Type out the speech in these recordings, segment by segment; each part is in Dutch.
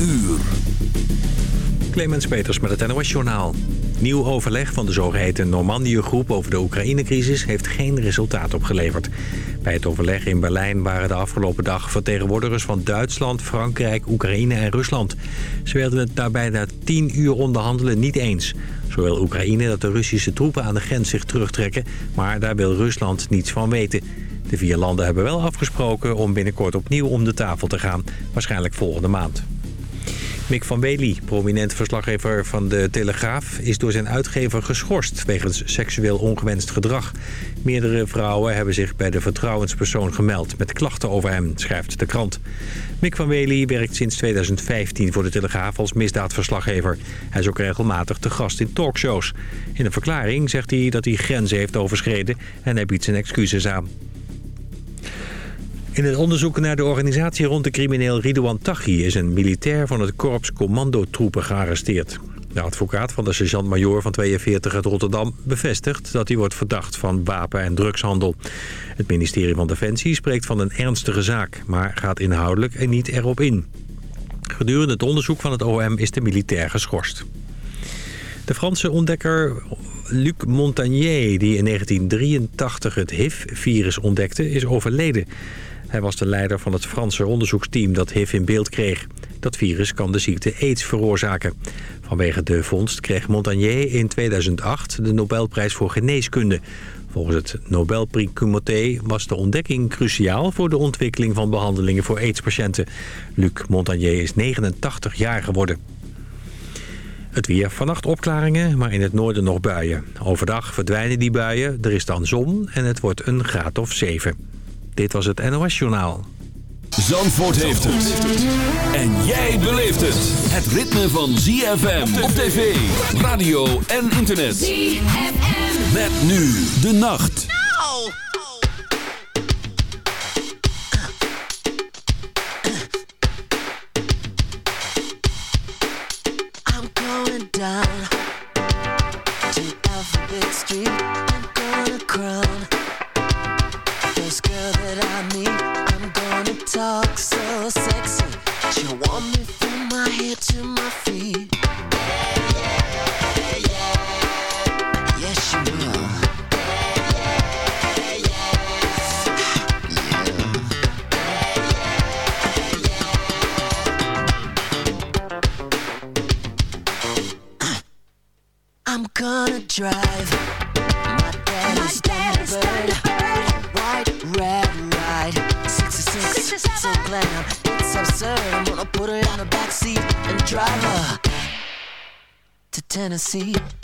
uur. Clemens Peters met het NOS Journaal. Nieuw overleg van de zogeheten Normandië-groep over de Oekraïne-crisis heeft geen resultaat opgeleverd. Bij het overleg in Berlijn waren de afgelopen dag vertegenwoordigers van Duitsland, Frankrijk, Oekraïne en Rusland. Ze werden het na bijna tien uur onderhandelen niet eens. Zo wil Oekraïne dat de Russische troepen aan de grens zich terugtrekken, maar daar wil Rusland niets van weten. De vier landen hebben wel afgesproken om binnenkort opnieuw om de tafel te gaan, waarschijnlijk volgende maand. Mick van Wely, prominent verslaggever van de Telegraaf... is door zijn uitgever geschorst wegens seksueel ongewenst gedrag. Meerdere vrouwen hebben zich bij de vertrouwenspersoon gemeld... met klachten over hem, schrijft de krant. Mick van Wely werkt sinds 2015 voor de Telegraaf als misdaadverslaggever. Hij is ook regelmatig te gast in talkshows. In een verklaring zegt hij dat hij grenzen heeft overschreden... en hij biedt zijn excuses aan. In het onderzoek naar de organisatie rond de crimineel Ridouan Taghi... is een militair van het korps commandotroepen gearresteerd. De advocaat van de sergeant-majoor van 42 uit Rotterdam bevestigt... dat hij wordt verdacht van wapen- en drugshandel. Het ministerie van Defensie spreekt van een ernstige zaak... maar gaat inhoudelijk er niet erop in. Gedurende het onderzoek van het OM is de militair geschorst. De Franse ontdekker Luc Montagnier, die in 1983 het HIV-virus ontdekte, is overleden. Hij was de leider van het Franse onderzoeksteam dat HIV in beeld kreeg. Dat virus kan de ziekte AIDS veroorzaken. Vanwege de vondst kreeg Montagnier in 2008 de Nobelprijs voor geneeskunde. Volgens het Nobelprix was de ontdekking cruciaal voor de ontwikkeling van behandelingen voor AIDS-patiënten. Luc Montagnier is 89 jaar geworden. Het weer. Vannacht opklaringen, maar in het noorden nog buien. Overdag verdwijnen die buien, er is dan zon en het wordt een graad of 7. Dit was het NOS Journaal. Zandvoort heeft het. En jij beleeft het. Het ritme van ZFM op tv, radio en internet. ZFM. Met nu de nacht. No! I'm going down Tennessee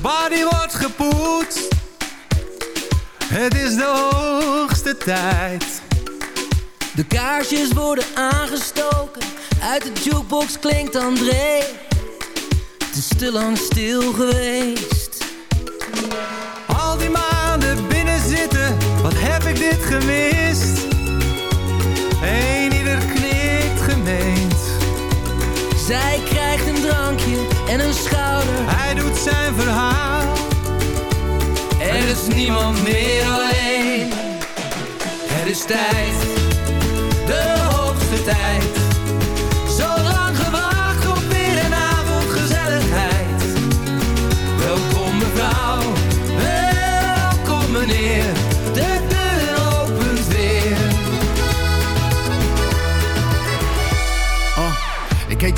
Body wordt gepoetst. Het is de hoogste tijd. De kaarsjes worden aangestoken, uit de jukebox klinkt André. Het is te lang stil geweest. Al die maanden binnen zitten, wat heb ik dit gemist? Eén ieder knikt gemeend. Zij krijgt een drankje en een schouder. Hij doet zijn verhaal. Er is niemand meer alleen. Het is tijd, de hoogste tijd.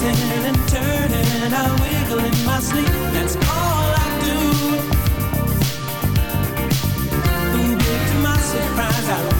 Tossing and turning, I wiggle in my sleep. That's all I do. Ooh, baby, to my surprise, I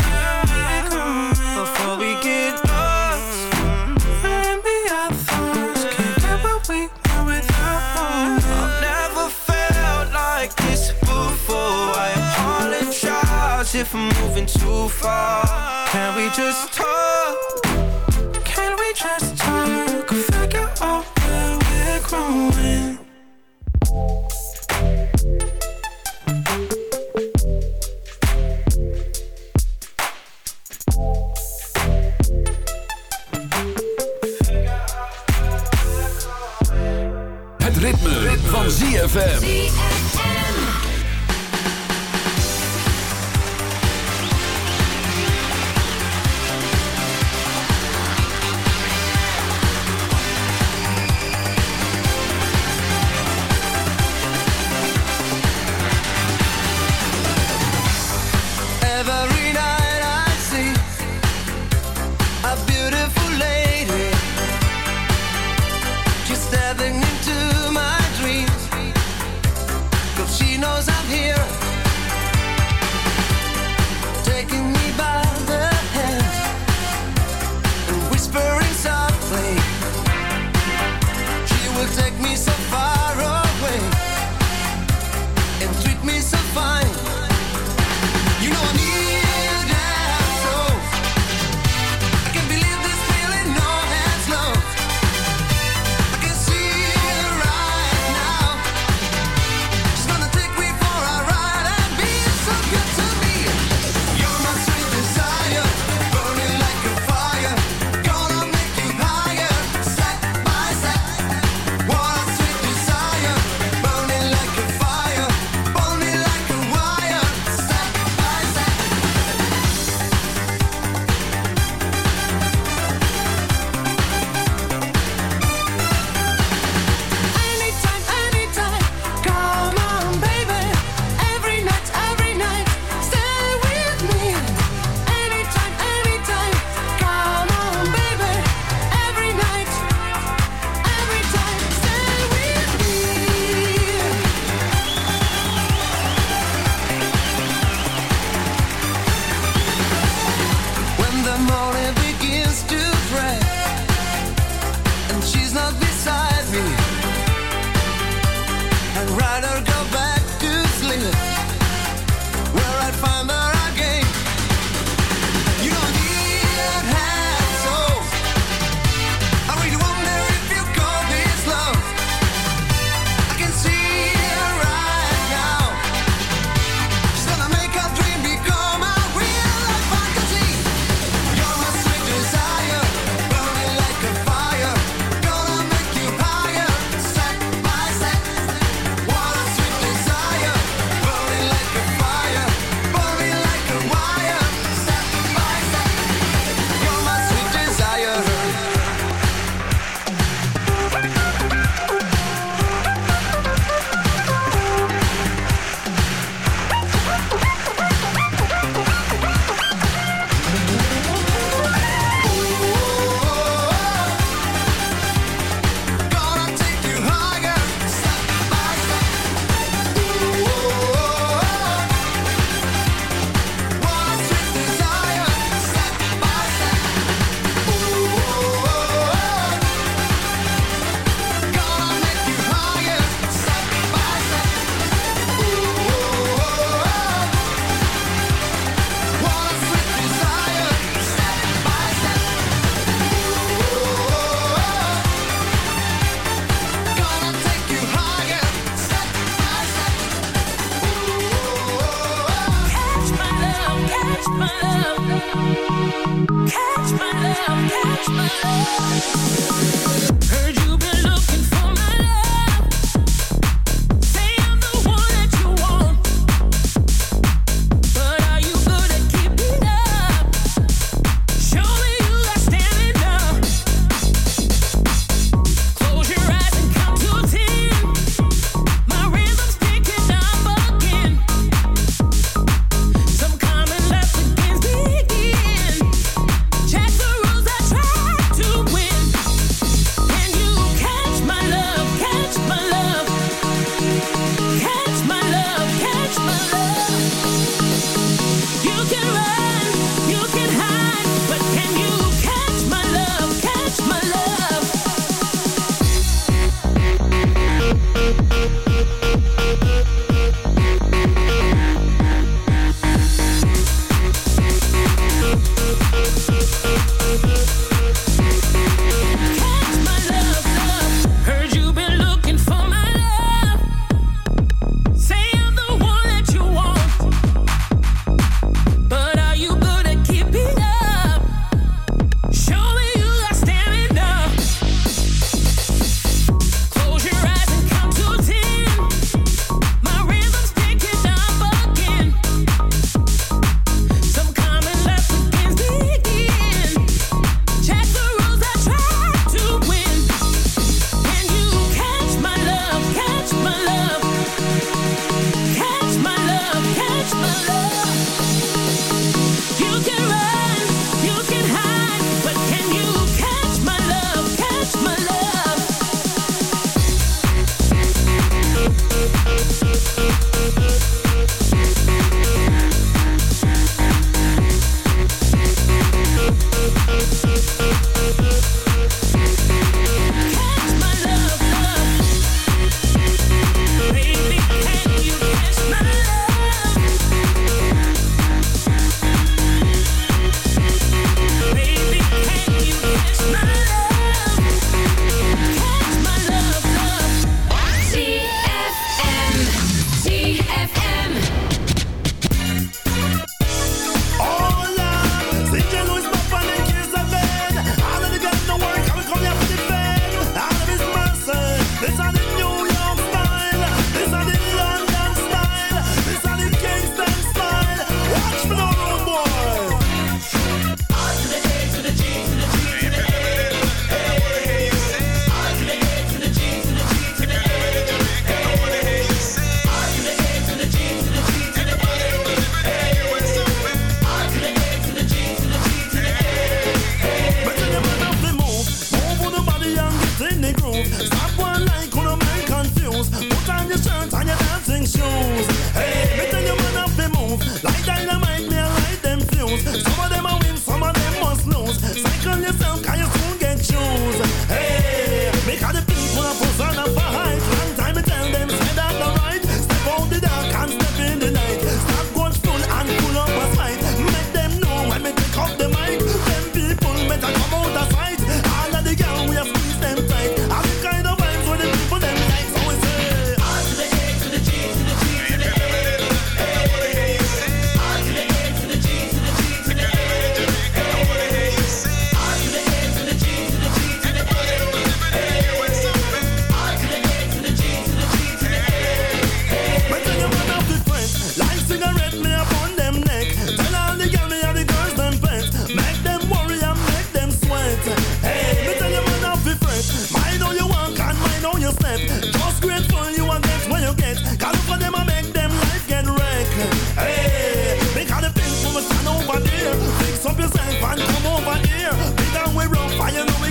if I'm moving too far. Can we just talk? Can we just talk? Figure out where we're growing. Het ritme, van ZFM.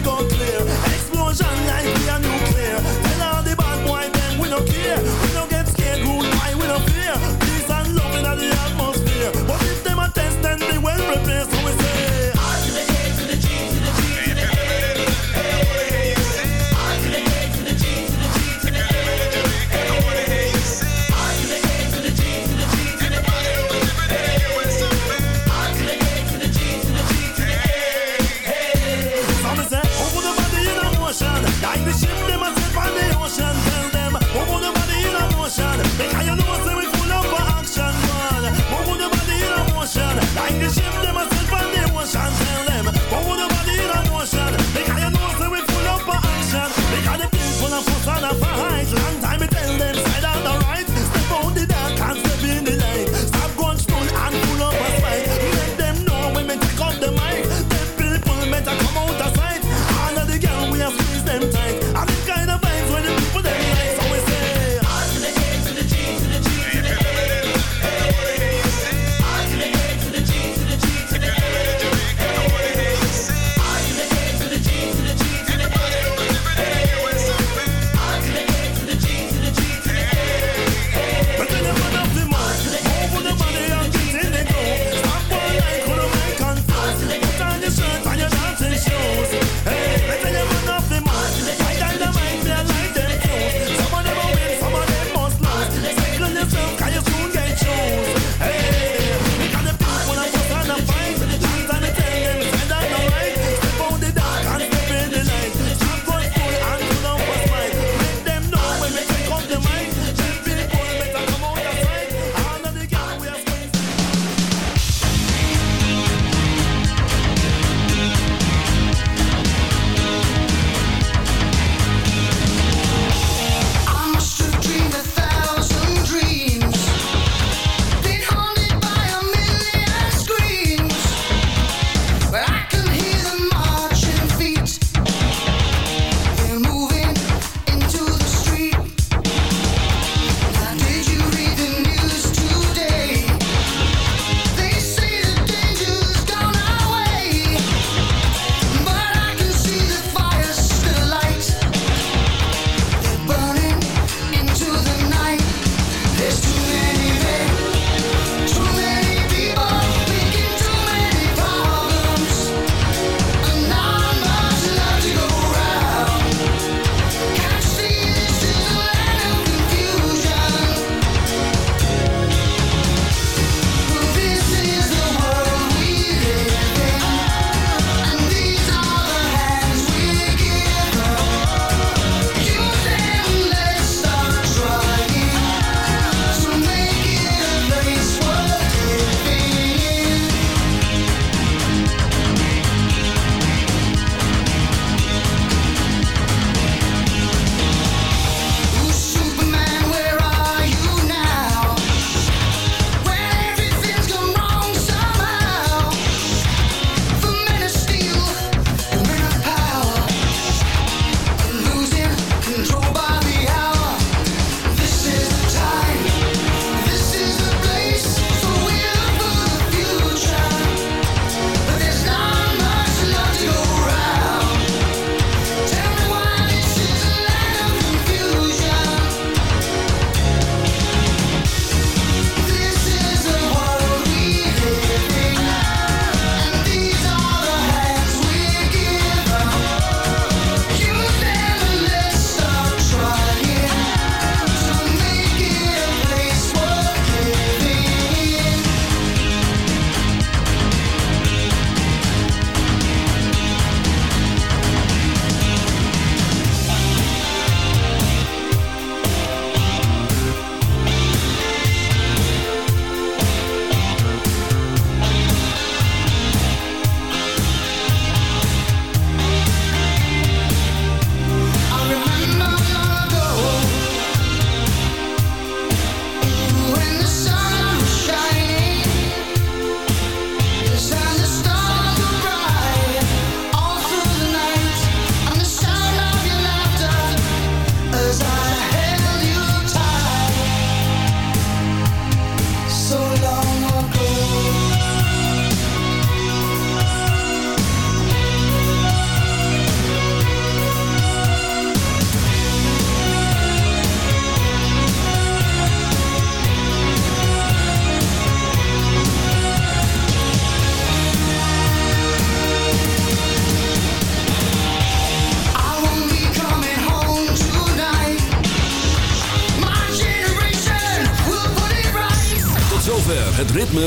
algo